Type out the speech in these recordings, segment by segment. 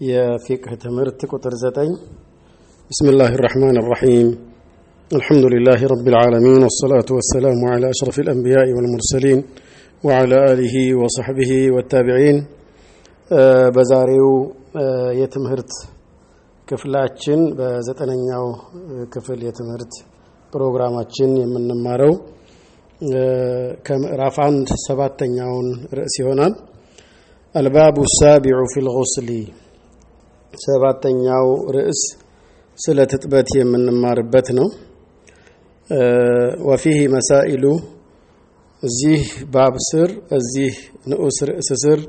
يا فقه تمرت قطر بسم الله الرحمن الرحيم. الحمد لله رب العالمين والصلاة والسلام على أشرف الأنبياء والمرسلين وعلى آله وصحبه والتابعين. آه بزاريو آه يتمهرت كفل بزتنا نعو كفل يتمهرت بروغرام يمن مارو كم رافعان سبات تنعون رأسي هنا الباب السابع في الغسل ሰባተኛው ርዕስ ስለ ትጥበት የምንማርበት ነው። ወፊህ መሳኢሉ እዚህ ባብ ስር እዚህ ንዑስ ርዕስ ስር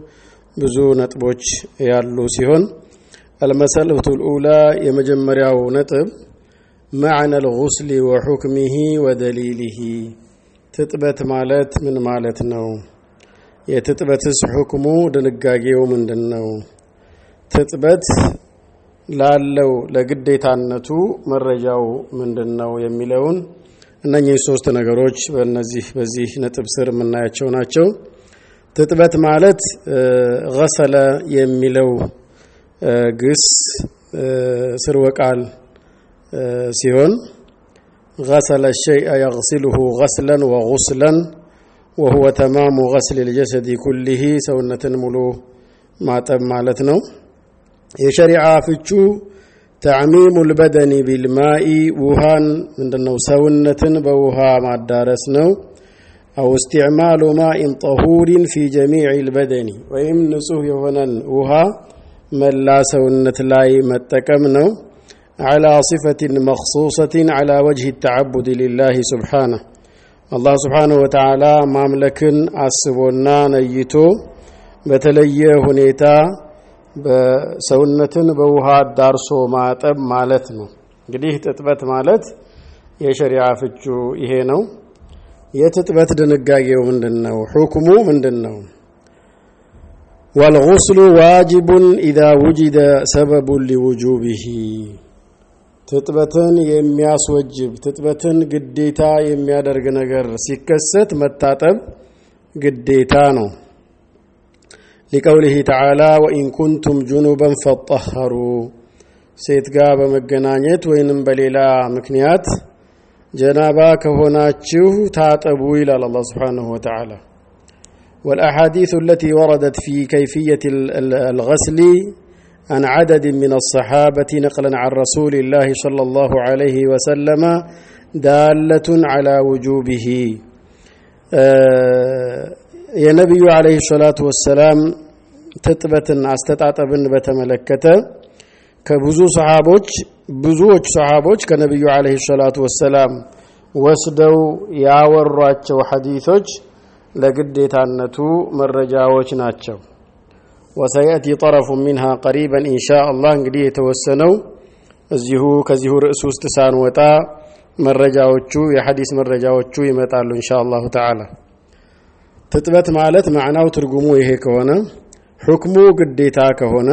ብዙ ነጥቦች ያሉ ሲሆን አልመሰልቱ ልኡላ የመጀመሪያው ነጥብ ማዕነ ልጉስሊ ወሑክሚሂ ወደሊሊሂ ትጥበት ማለት ምን ማለት ነው? የትጥበትስ ሕክሙ ድንጋጌው ምንድን ነው? ትጥበት ላለው ለግዴታነቱ መረጃው ምንድን ነው የሚለውን እነኚህ ሶስት ነገሮች በእነዚህ በዚህ ነጥብ ስር የምናያቸው ናቸው። ትጥበት ማለት ገሰለ የሚለው ግስ ስርወ ቃል ሲሆን ገሰለ ሸይአ የግሲልሁ ገስለን ወጉስለን ወሁወ ተማሙ ገስል ልጀሰዲ ኩሊህ ሰውነትን ሙሉ ማጠብ ማለት ነው። የሸሪዓ ፍቹ ተዕሚሙ ልበደኒ ቢልማኢ ውሃን ምንድነው ሰውነትን በውሃ ማዳረስ ነው። አው እስትዕማሉ ማኢን ጠሁሪን ፊ ጀሚዕ ልበደኒ ወይም ንጹህ የሆነን ውሃ መላ ሰውነት ላይ መጠቀም ነው። ዓላ ሲፈትን መክሱሰትን ዓላ ወጅህ ተዓቡድ ሊላህ ስብሓነህ አላህ ስብሓነሁ ወተዓላ ማምለክን አስቦና ነይቶ በተለየ ሁኔታ በሰውነትን በውሃ ዳርሶ ማጠብ ማለት ነው። እንግዲህ ትጥበት ማለት የሸሪዓ ፍቹ ይሄ ነው። የትጥበት ድንጋጌው ምንድን ነው? ሑክሙ ምንድን ነው? ወልጉስሉ ዋጅቡን ኢዛ ውጅደ ሰበቡን ሊውጁቢሂ ትጥበትን የሚያስወጅብ ትጥበትን ግዴታ የሚያደርግ ነገር ሲከሰት መታጠብ ግዴታ ነው። ሊቀውሊህ ተዓላ ወኢን ኩንቱም ጁኑበን ፈጠኸሩ ሴት ጋር በመገናኘት ወይንም በሌላ ምክንያት ጀናባ ከሆናችሁ ታጠቡ ይላል አላህ ስብሓንሁ ወተዓላ والأحاديث التي وردت في كيفية الغسل عن عدد من الصحابة نقلا عن رسول الله صلى الله عليه وسلم دالة على وجوبه የነቢዩ አለይሂ ሰላቱ ወሰላም ትጥበትን አስተጣጠብን በተመለከተ ከብዙ ሰሃቦች ብዙዎች ሰሃቦች ከነቢዩ አለይሂ ሰላቱ ወሰላም ወስደው ያወሯቸው ሐዲሶች ለግዴታነቱ መረጃዎች ናቸው። ወሰየእቲ ጠረፉ ሚንሃ ቀሪበን ኢንሻ እንግዲህ የተወሰነው እዚሁ ከዚሁ ርዕስ ውስጥ ሳንወጣ መረጃዎቹ የሐዲስ መረጃዎቹ ይመጣሉ ኢንሻ አላሁ ተዓላ። ትጥበት ማለት ማዕናው ትርጉሙ ይሄ ከሆነ ሁክሙ ግዴታ ከሆነ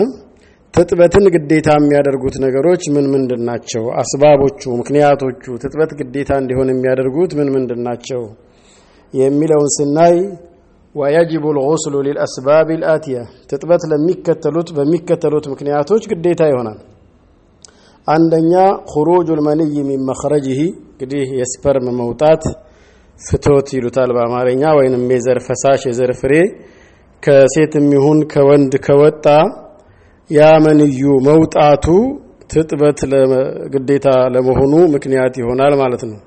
ትጥበትን ግዴታ የሚያደርጉት ነገሮች ምን ምንድን ናቸው? አስባቦቹ፣ ምክንያቶቹ ትጥበት ግዴታ እንዲሆን የሚያደርጉት ምን ምንድን ናቸው የሚለውን ስናይ ويجب الغسل للأسباب الآتية ትጥበት ለሚከተሉት በሚከተሉት ምክንያቶች ግዴታ ይሆናል። አንደኛ خروج المني من مخرجه እንግዲህ የ sperm መውጣት ፍቶት ይሉታል በአማርኛ ወይንም የዘር ፈሳሽ የዘር ፍሬ ከሴትም ይሁን ከወንድ ከወጣ ያ መንዩ መውጣቱ ትጥበት ግዴታ ለመሆኑ ምክንያት ይሆናል ማለት ነው።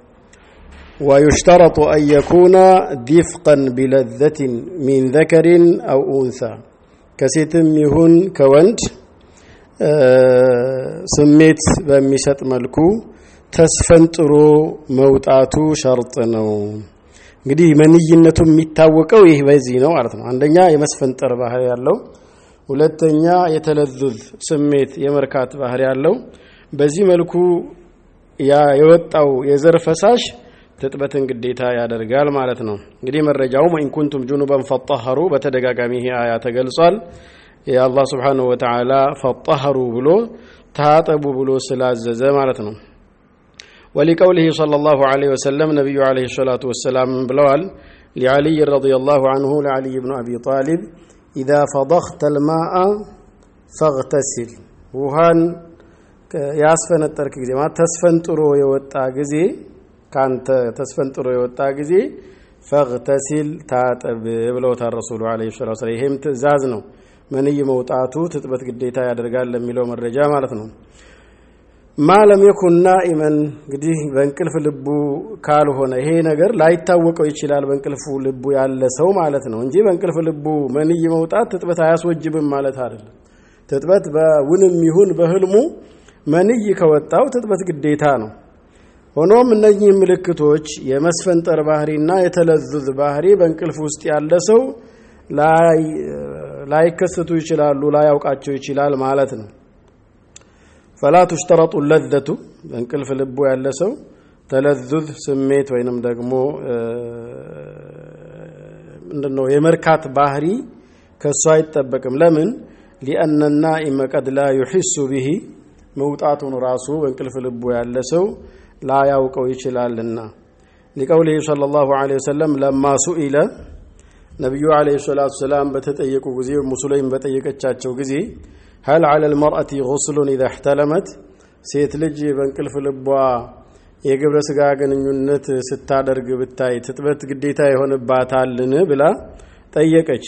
ወዩሽተረጡ አን ዲፍቀን ቢለዘትን ሚን ዘከሪን አው ኡንሳ ከሴትም ይሁን ከወንድ ስሜት በሚሰጥ መልኩ ተስፈንጥሮ መውጣቱ ሸርጥ ነው። እንግዲህ መንይነቱ የሚታወቀው ይህ በዚህ ነው ማለት ነው። አንደኛ የመስፈንጠር ባህሪ ያለው፣ ሁለተኛ የተለዙዝ ስሜት የመርካት ባህሪ ያለው። በዚህ መልኩ የወጣው የዘር ፈሳሽ ትጥበትን ግዴታ ያደርጋል ማለት ነው። እንግዲህ መረጃው ወኢን ኩንቱም ጁኑበን ፈጠኸሩ በተደጋጋሚ ይሄ አያ ተገልጿል። የአላህ ስብሓነሁ ወተዓላ ፈጠኸሩ ብሎ ታጠቡ ብሎ ስላዘዘ ማለት ነው። ولقوله صلى الله عليه وسلم نبي عليه الصلاة والسلام بلوال لعلي رضي الله عنه لعلي بن أبي طالب إذا فضخت الماء ፈግተሲል ውሃን ያስፈነጠርክ ጊዜ ማለት ተስፈንጥሮ የወጣ ጊዜ ካንተ ተስፈንጥሮ የወጣ ጊዜ ፈግተሲል ታጠብ ብለውታል ረሱሉ ዓለይሂ ሰላቱ ወሰላም። ይሄም ትዕዛዝ ነው። መንይ መውጣቱ ትጥበት ግዴታ ያደርጋል ለሚለው መረጃ ማለት ነው። ማለም የኩን ናኢመን እንግዲህ በእንቅልፍ ልቡ ካልሆነ ይሄ ነገር ላይታወቀው ይችላል። በእንቅልፉ ልቡ ያለ ሰው ማለት ነው እንጂ በእንቅልፍ ልቡ መንይ መውጣት ትጥበት አያስወጅብም ማለት አይደለም። ትጥበት በውንም ይሁን በህልሙ መንይ ከወጣው ትጥበት ግዴታ ነው። ሆኖም እነኚህ ምልክቶች የመስፈንጠር ባህሪና የተለዙዝ ባህሪ በእንቅልፍ ውስጥ ያለ ሰው ላይከሰቱ ይችላሉ፣ ላያውቃቸው ይችላል ማለት ነው። ፈላ ቱሽተረጡ ለዘቱ በእንቅልፍ ልቡ ያለ ሰው ተለዙዝ ስሜት ወይንም ደግሞ ምንድነው የመርካት ባህሪ ከሱ አይጠበቅም። ለምን? ሊአነ ናኢመ ቀድ ላ ዩሒሱ ብሂ መውጣቱን ራሱ በእንቅልፍ ልቡ ያለ ሰው ላያውቀው ይችላልና። ሊቀውሊህ ሰለላሁ ዐለይሂ ወሰለም ለማ ሱኢለ። ነቢዩ ዐለይሂ ሰላቱ ሰላም በተጠየቁ ጊዜ ሙስሊም በጠየቀቻቸው ጊዜ ሀል ዐለ ልመርአቲ ጉስሉን ኢዛ እሕተለመት ሴት ልጅ በእንቅልፍ ልቧ የግብረ ስጋ ግንኙነት ስታደርግ ብታይ ትጥበት ግዴታ ይሆንባታልን ብላ ጠየቀች።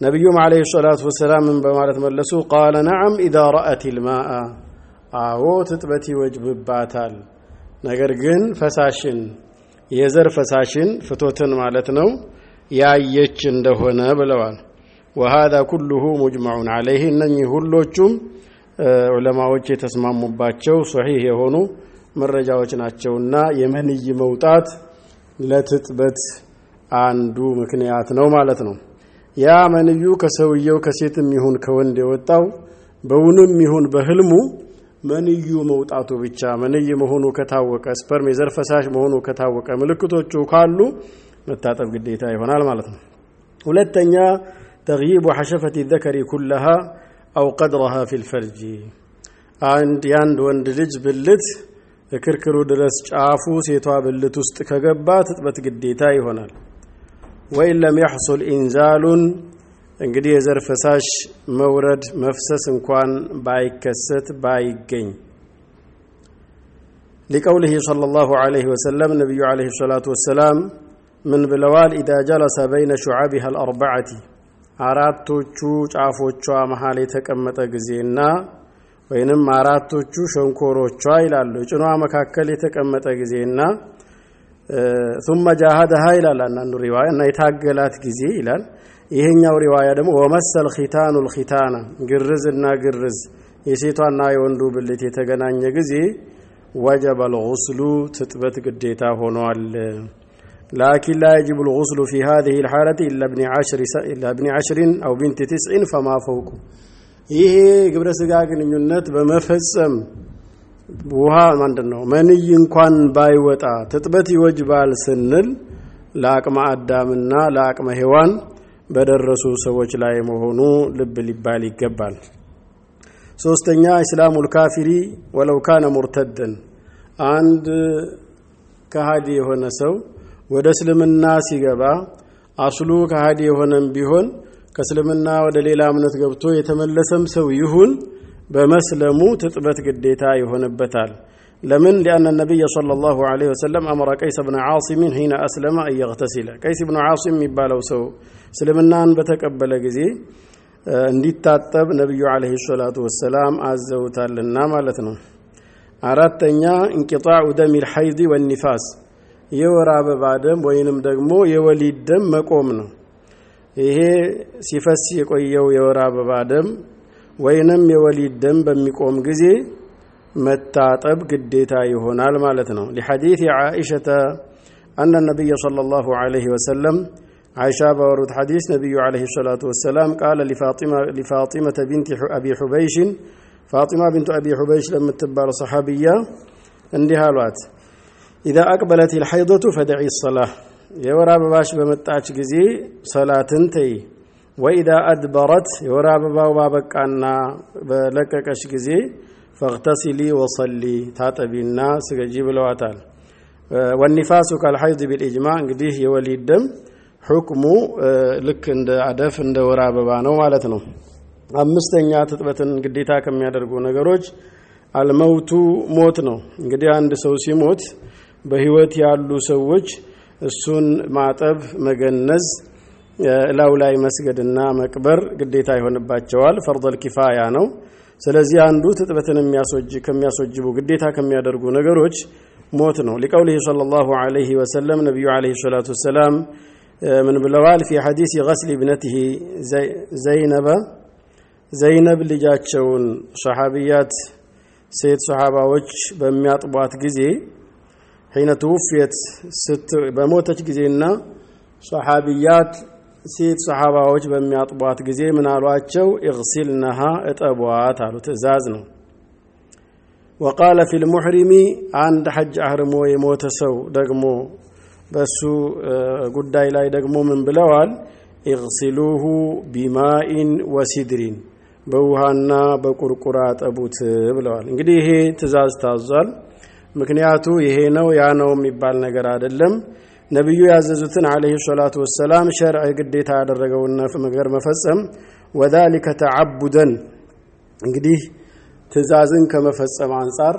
ነቢዩም ዐለይሂ ሰላቱ ወሰላም በማለት መለሱ? ቃለ ነዓም ኢዛ ረአት ልማአ አዎ ትጥበት ይወጅብባታል። ነገር ግን ፈሳሽን የዘር ፈሳሽን ፍቶትን ማለት ነው ያየች እንደሆነ ብለዋል። ወሃዛ ኩሉሁ ሙጅመዑን ዐለይህ እነኚህ ሁሎቹም ዑለማዎች የተስማሙባቸው ሶሒህ የሆኑ መረጃዎች ናቸውና የመንይ መውጣት ለትጥበት አንዱ ምክንያት ነው ማለት ነው። ያ መንዩ ከሰውየው ከሴትም ይሁን ከወንድ የወጣው በውንም ይሁን በህልሙ መንዩ መውጣቱ ብቻ مني መሆኑ ከታወቀ sperm የዘር ፈሳሽ መሆኑ ከታወቀ ምልክቶቹ ካሉ መታጠብ ግዴታ ይሆናል ማለት ነው። ሁለተኛ تغييب حشفة الذكر كلها أو قدرها في الفرج አንድ የአንድ ወንድ ልጅ ብልት ክርክሩ ድረስ ጫፉ ሴቷ ብልት ውስጥ ከገባ ትጥበት ግዴታ ይሆናል። ወኢን ለም የሕሱል ኢንዛሉን እንግዲህ የዘር ፈሳሽ መውረድ መፍሰስ እንኳን ባይከሰት ባይገኝ ሊቀውልህ ሰለላሁ ዐለይሂ ወሰለም ነቢዩ ዐለይሂ ሰላቱ ወሰላም ምን ብለዋል? ኢዛ ጀለሰ በይነ ሹዓቢሃ አልአርበዐቲ አራቶቹ ጫፎቿ መሀል የተቀመጠ ጊዜና ወይንም አራቶቹ ሸንኮሮቿ ይላሉ ጭኗ መካከል የተቀመጠ ጊዜና ثم جاهدها ይላል አንዳንዱ ሪዋያ እና የታገላት ጊዜ ይላል። ይሄኛው ሪዋያ ደግሞ ወመሰል ኺታኑ ልኺታና ግርዝና ግርዝ የሴቷና የወንዱ ብልት የተገናኘ ጊዜ ወጀበ ልጉስሉ ትጥበት ግዴታ ሆኗል። ላኪን ላ የጅቡ ልጉስሉ ፊ ሃዚህ ልሓለት ኢላ ابن عشر أو بنت تسع فما فوق ይሄ ግብረ ስጋ ግንኙነት በመፈጸም ውሃ ምንድን ነው مني እንኳን ባይወጣ ትጥበት ይወጅባል ስንል ለአቅመ አዳምና ለአቅመ ሔዋን በደረሱ ሰዎች ላይ መሆኑ ልብ ሊባል ይገባል። ሶስተኛ إسلام الكافر ولو كان مرتدا። አንድ ከሃዲ የሆነ ሰው ወደ እስልምና ሲገባ አስሉ ከሃዲ የሆነም ቢሆን ከእስልምና ወደ ሌላ እምነት ገብቶ የተመለሰም ሰው ይሁን በመስለሙ ትጥበት ግዴታ ይሆንበታል። ለምን ሊአነ ነቢይ ሰለላሁ ዐለይሂ ወሰለም አመረ ቀይስ ብነ ዓሲምን ሒነ አስለመ አን የግተሲለ ቀይስ ብኑ ዓሲም የሚባለው ሰው እስልምናን በተቀበለ ጊዜ እንዲታጠብ ነቢዩ ዐለይሂ ሰላቱ ወሰላም አዘውታልና ማለት ነው። አራተኛ እንቂጣዑ ደም ልሐይድ ወኒፋስ የወር አበባ ደም ወይንም ደግሞ የወሊድ ደም መቆም ነው። ይሄ ሲፈስ የቆየው የወር አበባ ደም ወይንም የወሊድ ደም በሚቆም ጊዜ መታጠብ ግዴታ ይሆናል ማለት ነው። ሊሐዲት ዓኢሸተ አነ ነቢይ ሰለላሁ ዐለይሂ ወሰለም አይሻ ባወሩት ሐዲስ ነቢዩ ዐለይሂ ሰላቱ ወሰላም ቃለ لفاطمة بنت أبي حبيش ፋጢማ ቢንቱ አቢ ሑበይሽ ለምትባል ሰሓቢያ እንዲህ አሏት፣ إذا أقبلت الحيضة فدعي الصلاة የወር አበባሽ በመጣች ጊዜ ሰላትን ተይ وإذا أدبرت የወር አበባው ባበቃና በለቀቀች ጊዜ فاغتسلي وصلي ታጠቢና ስገጂ ብለዋታል። والنفاس كالحيض بالإجماع እንግዲህ የወሊድ ደም ሑክሙ ልክ እንደ አደፍ እንደ ወር አበባ ነው ማለት ነው። አምስተኛ ትጥበትን ግዴታ ከሚያደርጉ ነገሮች አልመውቱ ሞት ነው። እንግዲህ አንድ ሰው ሲሞት በህይወት ያሉ ሰዎች እሱን ማጠብ፣ መገነዝ፣ እላው ላይ መስገድና መቅበር ግዴታ ይሆንባቸዋል። ፈርደል ኪፋያ ነው። ስለዚህ አንዱ ትጥበትን ከሚያስወጅቡ ግዴታ ከሚያደርጉ ነገሮች ሞት ነው። ሊቀውሊህ ሰለላሁ ዐለይሂ ወሰለም ነቢዩ ዐለይሂ ሰላቱ ወሰላም ምን ብለዋል? ፊ ሐዲስ ገስሊ ብነትህ ዘይነበ ዘይነብ ልጃቸውን ሰሓቢያት ሴት ሰሓባዎች በሚያጥቧት ጊዜ ሒነ ትውፍየት በሞተች ጊዜና ሰሓቢያት ሴት ሰሓባዎች በሚያጥቧት ጊዜ ምን አሏቸው? እግሲልነሃ እጠቧት አሉ። ትእዛዝ ነው። ወቃለ ፊ ልሙሕሪሚ አንድ ሐጅ አህርሞ የሞተ ሰው ደግሞ በሱ ጉዳይ ላይ ደግሞ ምን ብለዋል? እግሲሉሁ ቢማኢን ወሲድሪን በውሃና በቁርቁራ ጠቡት ብለዋል። እንግዲህ ይሄ ትእዛዝ ታዟል። ምክንያቱ ይሄ ነው ያ ነው የሚባል ነገር አይደለም። ነቢዩ ያዘዙትን ዓለይሂ ሰላቱ ወሰላም ሸርዕ ግዴታ ያደረገውን ነገር መፈጸም ወዛሊከ ተዓቡደን እንግዲህ ትእዛዝን ከመፈጸም አንጻር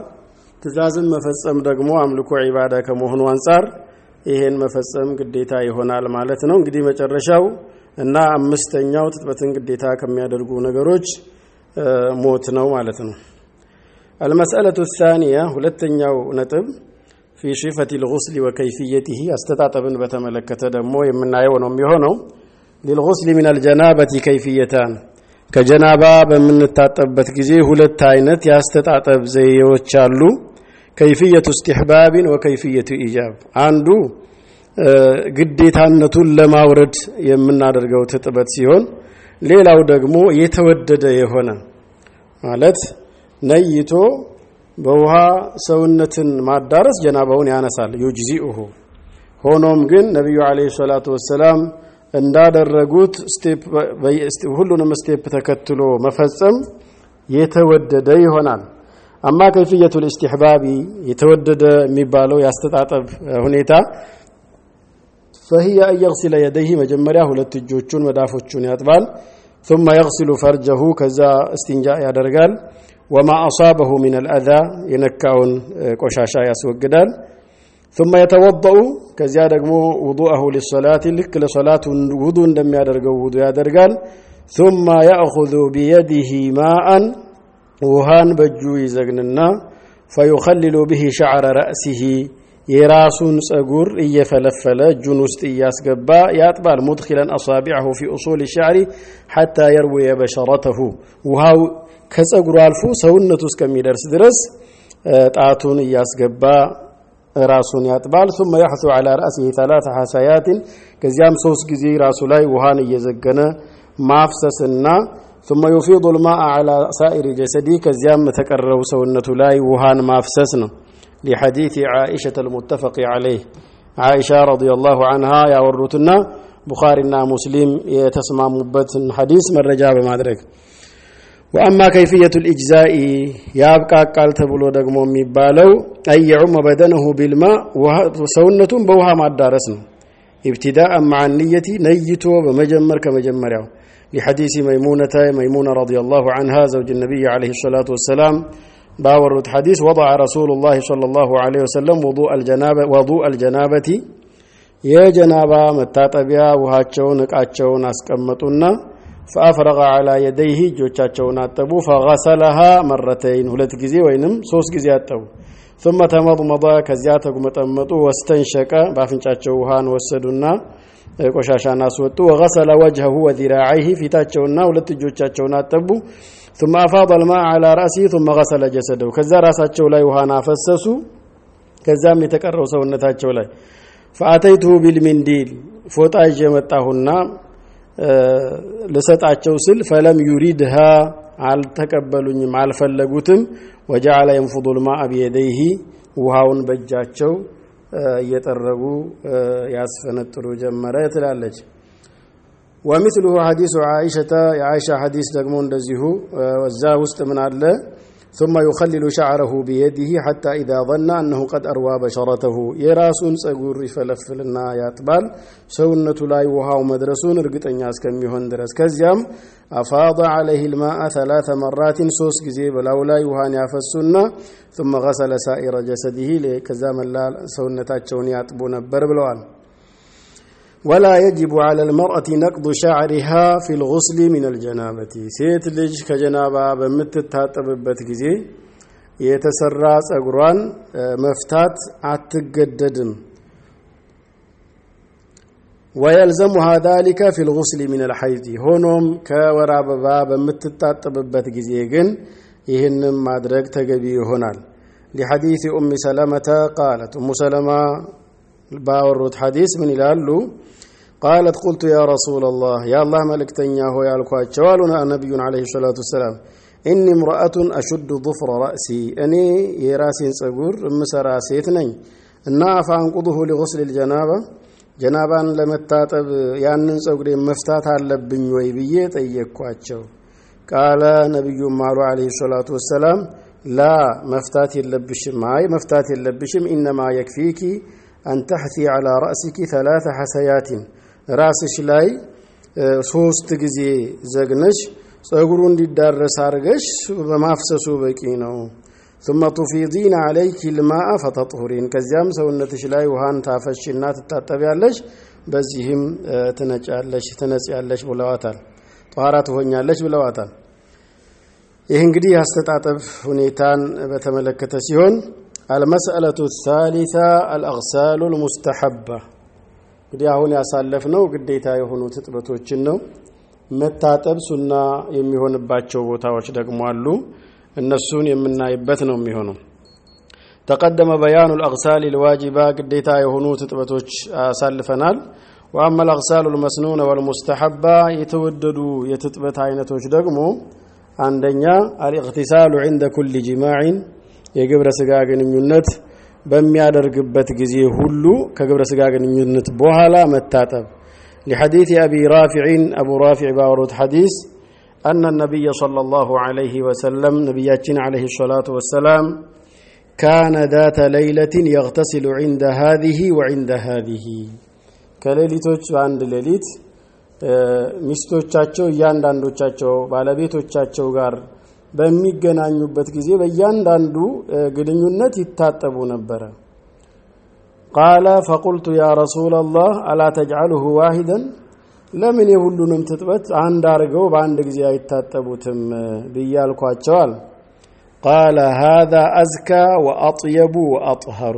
ትእዛዝን መፈጸም ደግሞ አምልኮ ዒባዳ ከመሆኑ አንጻር ይሄን መፈጸም ግዴታ ይሆናል ማለት ነው። እንግዲህ መጨረሻው እና አምስተኛው ትጥበትን ግዴታ ከሚያደርጉ ነገሮች ሞት ነው ማለት ነው። አልመስአለቱ ታኒያ ሁለተኛው ነጥብ ፊ ሲፈት ልጉስሊ ወከይፍየትህ አስተጣጠብን በተመለከተ ደግሞ የምናየው ነው የሚሆነው። ሊልጉስሊ ምን አልጀናበቲ ከይፍየታን ከጀናባ በምንታጠብበት ጊዜ ሁለት አይነት የአስተጣጠብ ዘዬዎች አሉ። ከይፍየቱ እስትሕባብን ወከይፍየቱ ኢጃብ አንዱ ግዴታነቱን ለማውረድ የምናደርገው ትጥበት ሲሆን ሌላው ደግሞ የተወደደ የሆነ ማለት ነይቶ በውሃ ሰውነትን ማዳረስ ጀናባውን ያነሳል ዩጅዚኡሁ። ሆኖም ግን ነቢዩ ዓለይሂ ሰላቱ ወሰላም እንዳደረጉት ሁሉንም ስቴፕ ተከትሎ መፈጸም የተወደደ ይሆናል። አማ ከይፍየቱ ልእስትሕባቢ የተወደደ የሚባለው የአስተጣጠብ ሁኔታ ፈህየ አን የግሲለ የደይህ መጀመሪያ ሁለት እጆቹን መዳፎቹን ያጥባል። ثم يغسل فرجه ከዛ እስቲንጃ ያደርጋል። ወማ አሳበሁ ሚን አልአዛ የነካውን ቆሻሻ ያስወግዳል። ثم يتوضأ ከዚያ ደግሞ ውዱአሁ ሊሰላት ልክ ለሰላት ውዱ እንደሚያደርገው ውዱ ያደርጋል። ثم يأخذ بيده ماء ውሃን በእጁ ይዘግንና ፈዩኸልሉ ብሂ ሸዕረ ረእሲሂ የራሱን ጸጉር እየፈለፈለ እጁን ውስጥ እያስገባ ያጥባል። ሙድኪለን አሳቢዐሁ ፊ ኡሱል ሸዕሪ ሐታ የርውየ በሸረተሁ ውሃው ከጸጉሩ አልፎ ሰውነቱ እስከሚደርስ ድረስ ጣቱን እያስገባ ራሱን ያጥባል። ثم يحث على رأسه ثلاث حثيات ከዚያም ሶስት ጊዜ ራሱ ላይ ውሃን እየዘገነ ማፍሰስና ثم يفيض الماء على سائر جسده ከዚያም ተቀረው ሰውነቱ ላይ ውሃን ማፍሰስ ነው። لحديث عائشة المتفق عليه عائشة رضي الله عنها ያወሩትና ቡኻሪና ሙስሊም የተስማሙበትን ሐዲስ መረጃ በማድረግ ወአማ ከይፍየቱ ልእጅዛኢ ያብቃቃል ተብሎ ደግሞ የሚባለው አየዑመ በደነሁ ቢልማ ሰውነቱን በውሃ ማዳረስ ነው። ኢብትዳአን መዓ ንየቲ ነይቶ በመጀመር ከመጀመሪያው لحديث ميمونة ميمونة رضي الله عنها زوج النبي عليه الصلاة والسلام باورت حديث وضع رسول الله صلى الله عليه وسلم وضوء الجنابة وضوء الجنابة يا جنابة متاتبيا وهاتشون اقاتشون ፈአፍረቀ ዐላ የደይህ እጆቻቸውን አጠቡ። ፈገሰለሃ መረተይን ሁለት ጊዜ ወይንም ሶስት ጊዜ አጠቡ። ثመ ተመضመض ከዚያ ተጉመጠመጡ። ወስተንሸቀ በአፍንጫቸው ውሃን ወሰዱና ቆሻሻን አስወጡ። ወገሰለ ወጅሀሁ ወዚራዐይህ ፊታቸውና ሁለት እጆቻቸውን አጠቡ። ثመ አፋض አልማእ ዐላ ረእሲህ ثመ ገሰለ ጀሰደሁ ከዛ ራሳቸው ላይ ውሃን አፈሰሱ። ከዛም የተቀረው ሰውነታቸው ላይ ፈአተይቱሁ ቢልሚንዲል ፎጣ ይዤ መጣሁና ልሰጣቸው ስል ፈለም ዩሪድሃ አልተቀበሉኝም አልፈለጉትም። ወጀዓለ የንፉዱ ልማአ ቢየደይህ ውሃውን በእጃቸው እየጠረጉ ያስፈነጥሩ ጀመረ ትላለች። ወምስሉሁ ሐዲሱ ዓኢሸተ የዓይሻ ሐዲስ ደግሞ እንደዚሁ። እዛ ውስጥ ምን አለ ثم يخلل شعره بيده حتى إذا ظن أنه قد أروى بشرته يراسون سأقول رفلف لنا يا تبال سونة لا يوها ومدرسون رقت أن ياسكم يهون درس. كزيام أفاض عليه الماء ثلاث مرات سوس كزيب لو لا يوها نعفسونا ثم غسل سائر جسده لكزام الله سونة تاتشون يعتبون بربلوان ولا يجب على المرأة نقض شعرها في الغسل من الجنابة ሴት ልጅ ከጀናባ በምትታጠብበት ጊዜ የተሰራ ጸጉሯን መፍታት አትገደድም ويلزمها ذلك في الغسل من الحيض ሆኖም ከወር አበባ በምትታጠብበት ጊዜ ግን ይህንም ማድረግ ተገቢ ይሆናል لحديث أم سلمة قالت أم سلمة باورت حديث من إلالو. قالت قلت يا رسول الله يا الله ملك تنياه يا شوالنا النبي عليه الصلاة والسلام. إني امرأة أشد ظفر رأسي. أني يا راسي صغور مس راسي اثنين إن أفا لغسل الجنابة. جنابا لم تاتب يعني صغري مفتات على ويبيت أي كواتشو قال نبي مارو عليه الصلاة والسلام لا مفتات لبشم ماي مفتات لبشم إنما يكفيكي አን ተሕቲ ዐላ ረእሲኪ ተላተ ሐሰያቲን ራስሽ ላይ ሶስት ጊዜ ዘግነሽ ጸጉሩ እንዲዳረስ አድርገሽ በማፍሰሱ በቂ ነው ثم تفيضين عليك الماء فتطهرين ከዚያም ሰውነትሽ ላይ ውሃን ታፈሽና ትታጠቢያለሽ በዚህም ትነጫለሽ ትነጽያለሽ ብለዋታል ጧራ ትሆኛለች ብለዋታል ይህ እንግዲህ የአስተጣጠብ ሁኔታን በተመለከተ ሲሆን አልመስአለቱ ሳሊሳ አልአግሳሉ ልሙስተሐባ እንግዲህ አሁን ያሳለፍነው ግዴታ የሆኑ ትጥበቶችን ነው። መታጠብ ሱና የሚሆንባቸው ቦታዎች ደግሞ አሉ። እነሱን የምናይበት ነው የሚሆነው። ተቀደመ በያኑ ልአግሳል ልዋጅባ ግዴታ የሆኑ ትጥበቶች አሳልፈናል። ወአማ ልአግሳሉ ልመስኑነ ወልሙስተሐባ የተወደዱ የትጥበት አይነቶች ደግሞ አንደኛ አልእቅትሳሉ ዕንደ ኩል ጅማዕን የግብረ ስጋ ግንኙነት በሚያደርግበት ጊዜ ሁሉ ከግብረ ስጋ ግንኙነት በኋላ መታጠብ لحديث أبي رافع أبو رافع باورد حديث أن النبي صلى الله عليه وسلم نبياتنا عليه الصلاة والسلام كان ذات ليلة يغتسل عند هذه وعند هذه ከሌሊቶች በአንድ ሌሊት ሚስቶቻቸው እያንዳንዶቻቸው ባለቤቶቻቸው ጋር በሚገናኙበት ጊዜ በእያንዳንዱ ግንኙነት ይታጠቡ ነበረ። ቃለ ፈቁልቱ ያ ረሱላላህ አላ ተጅዓልሁ ዋሂደን ለምን የሁሉንም ትጥበት አንድ አድርገው በአንድ ጊዜ አይታጠቡትም? ብያልኳቸዋል ቃለ ሃذ አዝካ ወአጥየቡ ወአጥሀሩ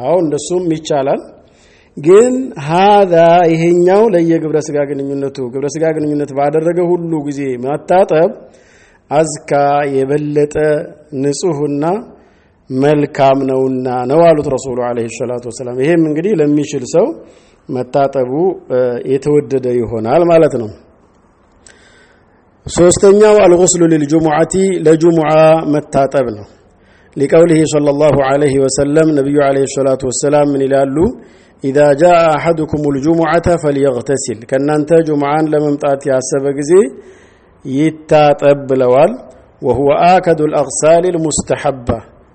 አዎ እንደሱም ይቻላል። ግን ሃذ ይሄኛው ለየግብረ ስጋ ግንኙነቱ ግብረ ስጋ ግንኙነት ባደረገ ሁሉ ጊዜ መታጠብ አዝካ የበለጠ ንጹህና መልካም ነውና ነው አሉት ረሱሉ አለይሂ ሰላቱ ወሰላም። ይሄም እንግዲህ ለሚችል ሰው መታጠቡ የተወደደ ይሆናል ማለት ነው። ሶስተኛው አልጉስሉ ሊልጁሙዓቲ ለጁሙዓ መታጠብ ነው። ሊቀውሊህ ሰለላሁ ዐለይሂ ወሰለም ነቢዩ ዐለይሂ ሰላቱ ወሰላም ምን ይላሉ? ኢዛ ጃአ አሐዱኩም ልጁሙዓተ ፈልየግተሲል ከእናንተ ጁሙዓን ለመምጣት ያሰበ ጊዜ ይታጠብ ብለዋል ወሁወ አከዱ ልአቅሳል ልሙስተሐባ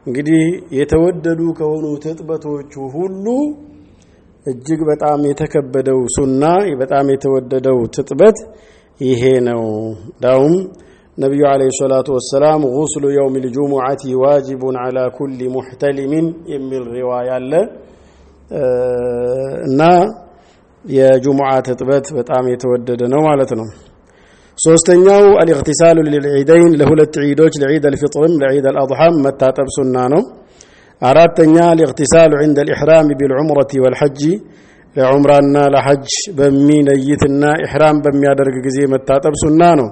እንግዲህ የተወደዱ ከሆኑ ትጥበቶቹ ሁሉ እጅግ በጣም የተከበደው ሱና በጣም የተወደደው ትጥበት ይሄ ነው ዳውም ነቢዩ አለይሂ ሰላቱ ወሰላም ጉስሉ የውም ልጁሙዓቲ ዋጅቡን አላ ኩል ሙሕተሊሚን የሚል ሪዋያ አለ እና የጁሙዓ ትጥበት በጣም የተወደደ ነው ማለት ነው ሶስተኛው አልእክትሳሉ ልልዒደይን ለሁለት ዒዶች ለዒድ አልፊጥርም ለዒድ አልአድሓም መታጠብ ሱና ነው አራተኛ አልእክትሳሉ ዕንደ ልኢሕራም ቢልዑምረቲ ወልሐጂ ለዑምራና ለሐጅ በሚነይትና ኢሕራም በሚያደርግ ጊዜ መታጠብ ሱና ነው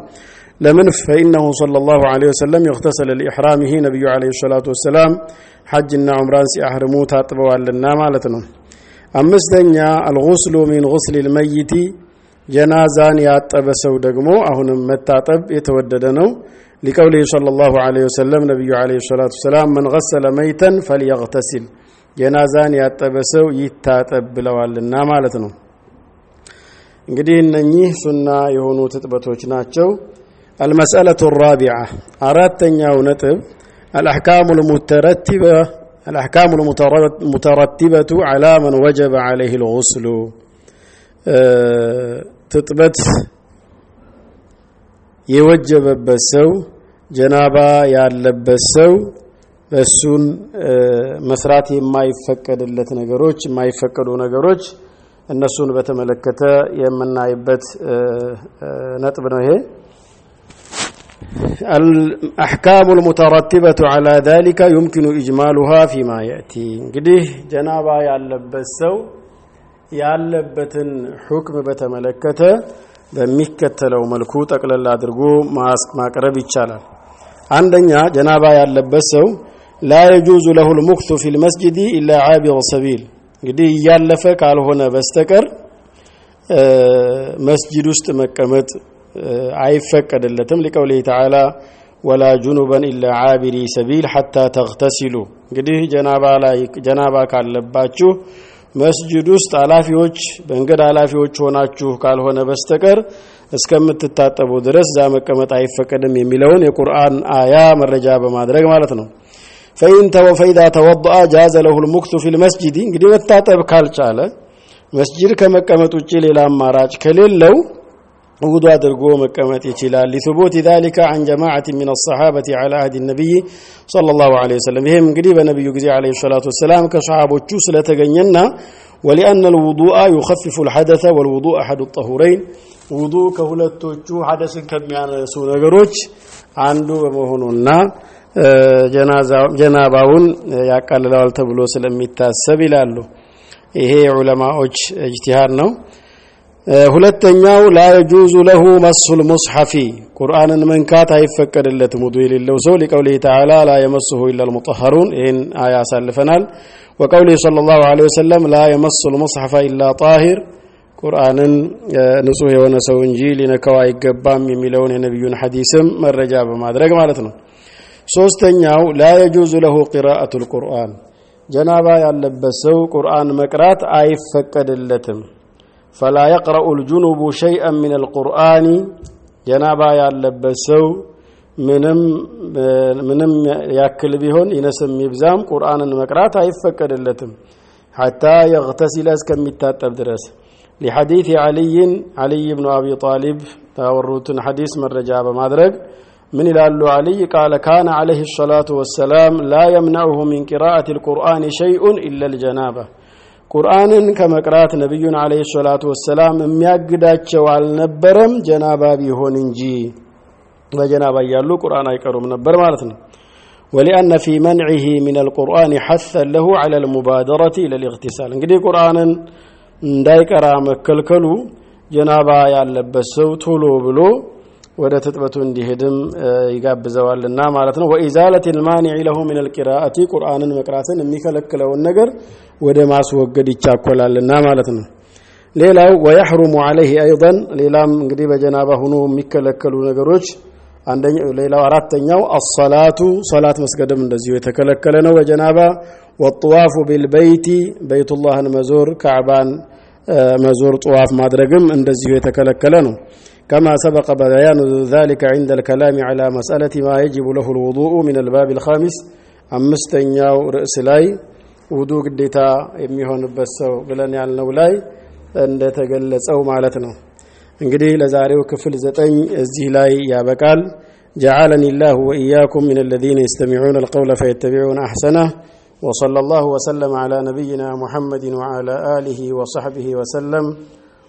ለምን ፈኢነሁ صلى الله عليه وسلم يغتسل لإحرامه ነቢዩ عليه الصلاة والسلام ሐጅና ዑምራን ሲያህርሙ ታጥበዋልና ማለት ነው አምስተኛ አልጉስሉ ሚን ጉስል ልመይቲ ጀናዛን ያጠበ ሰው ደግሞ አሁንም መታጠብ የተወደደ ነው ሊቀውሊህ صلى الله عليه وسلم ነቢዩ عليه الصلاة والسلام من غسل ميتا فليغتسل ጀናዛን ያጠበ ሰው ይታጠብ ብለዋልና ማለት ነው እንግዲህ እነኚህ ሱና የሆኑ ትጥበቶች ናቸው አልመስአለቱ ራቢዓ አራተኛው ነጥብ الأحكام المترتبة الأحكام المترتبة على من وجب عليه الغسل تطبت የወጀበበት ሰው ጀናባ ያለበት ሰው እሱን መስራት የማይፈቀድለት ነገሮች የማይፈቀዱ ነገሮች እነሱን በተመለከተ የምናይበት ነጥብ ነው ይሄ الأحكام المترتبة على ذلك يمكن إجمالها فيما يأتي እንግዲህ ጀናባ ያለበት ሰው ያለበትን ሁክም በተመለከተ በሚከተለው መልኩ ጠቅለል አድርጎ ማቅረብ ይቻላል። አንደኛ ጀናባ ያለበት ሰው ላ የጁዙ ለሁ ልሙክቱ ፊ ልመስጅድ ኢላ ዓቢር ሰቢል እንግዲህ እያለፈ ካልሆነ በስተቀር መስጅድ ውስጥ መቀመጥ አይፈቀድለትም። ሊቀውሊህ ተዓላ ወላ ጁኑበን ኢላ ዓቢሪ ሰቢል ሐታ ተግተሲሉ እንግዲህ ጀናባ ካለባችሁ መስጅድ ውስጥ ኃላፊዎች መንገድ ኃላፊዎች ሆናችሁ ካልሆነ በስተቀር እስከምትታጠቡ ድረስ እዛ መቀመጥ አይፈቀድም የሚለውን የቁርአን አያ መረጃ በማድረግ ማለት ነው። ፈኢን ፈኢዛ ተወضአ ጃዘ ለሁ ልሙክቱ ፊ ልመስጅድ እንግዲህ መታጠብ ካልቻለ መስጅድ ከመቀመጥ ውጭ ሌላ አማራጭ ከሌለው ውዱ አድርጎ መቀመጥ ይችላል ሊሱቡት ዛሊከ አን ጀማዓት ሚን አሰሓበት ዐላ አህድ ነቢይ ሰለላሁ ዐለይሂ ወሰለም ይህም እንግዲህ በነቢዩ ጊዜ ዐለይሂ ሰላቱ ወሰላም ከሰሓቦቹ ስለተገኘና ወሊአነ ልውዱአ ዩኸፊፉ ልሐደተ ወልውዱ አሐዱ ጠሁረይን ውዱ ከሁለቶቹ ሐደስን ከሚያነሱ ነገሮች አንዱ በመሆኑና ጀናባውን ያቃልለዋል ተብሎ ስለሚታሰብ ይላሉ። ይሄ የዑለማዎች እጅቲሃድ ነው። ሁለተኛው ላ የጁዙ ለሁ መሱል ሙስሐፊ ቁርአንን መንካት አይፈቀድለትም። ውዱ የሌለው ሰው ሊቀውሊህ ተዓላ ላ የመስሁ ኢላ ልሙጠሀሩን ይህን አያ አሳልፈናል። ወቀውሊህ صለ ላሁ ዐለይሂ ወሰለም ላ የመሱ ልሙስሐፈ ኢላ ጣሂር። ቁርአንን ንጹህ የሆነ ሰው እንጂ ሊነካው አይገባም የሚለውን የነቢዩን ሐዲስም መረጃ በማድረግ ማለት ነው። ሶስተኛው ላ የጁዙ ለሁ ቂራአቱ ልቁርአን ጀናባ ያለበት ሰው ቁርአን መቅራት አይፈቀድለትም ፈላ የቅረኡ ልጁኑቡ ሸይአን ምን አልቁርአኒ ጀናባ ያለበት ሰው ምንም ያክል ቢሆን ይነስም ይብዛም ቁርአንን መቅራት አይፈቀድለትም ሐታ የግተሲለ እስከሚታጠብ ድረስ ሊሐዲት ዓልይን ዓልይ ብኑ አቢ ጣሊብ ያወሩትን ሐዲስ መረጃ በማድረግ ምን ይላሉ ዓልይ ቃለ ካነ ዓለይህ ሰላቱ ወሰላም ላ የምነዑሁ ሚን ቂራአት ልቁርአን ሸይኡን ኢላ ልጀናባ ቁርአንን ከመቅራት ነቢዩን ዓለይሂ ሰላቱ ወሰላም የሚያግዳቸው አልነበረም። ጀናባ ቢሆን እንጂ በጀናባ እያሉ ቁርአን አይቀሩም ነበር ማለት ነው። ወሊአነ ፊ መንዒህ ምን አልቁርአን ሐሰን ለሁ ዐላ ልሙባደረቲ ኢላ ልእግትሳል እንግዲህ ቁርአንን እንዳይቀራ መከልከሉ ጀናባ ያለበት ሰው ቶሎ ብሎ ወደ ትጥበቱ እንዲሄድም ይጋብዘዋልና ማለት ነው። ወኢዛለት ልማኒዕ ለሁ ምን ልቂራአቲ ቁርአንን መቅራትን የሚከለክለውን ነገር ወደ ማስወገድ ይቻኮላልና ማለት ነው። ሌላው ወየሕሩሙ ዓለይህ አይضን ሌላም እንግዲህ በጀናባ ሁኖ የሚከለከሉ ነገሮች ሌላው አራተኛው አሰላቱ ሰላት መስገድም እንደዚሁ የተከለከለ ነው በጀናባ። ወጥዋፉ ቢልበይቲ በይቱላህን መዞር ካዕባን መዞር ጥዋፍ ማድረግም እንደዚሁ የተከለከለ ነው كما سبق بيان ذلك عند الكلام على مسألة ما يجب له الوضوء من الباب الخامس አምስተኛው ርዕስ ላይ ውዱ ግዴታ የሚሆንበት ሰው ብለን ያልነው ላይ እንደተገለጸው ማለት ነው እንግዲህ ለዛሬው ክፍል ዘጠኝ እዚህ ላይ ያበቃል جعلني الله وإياكم من الذين يستمعون القول فيتبعون أحسنه وصلى الله وسلم على نبينا محمد وعلى آله وصحبه وسلم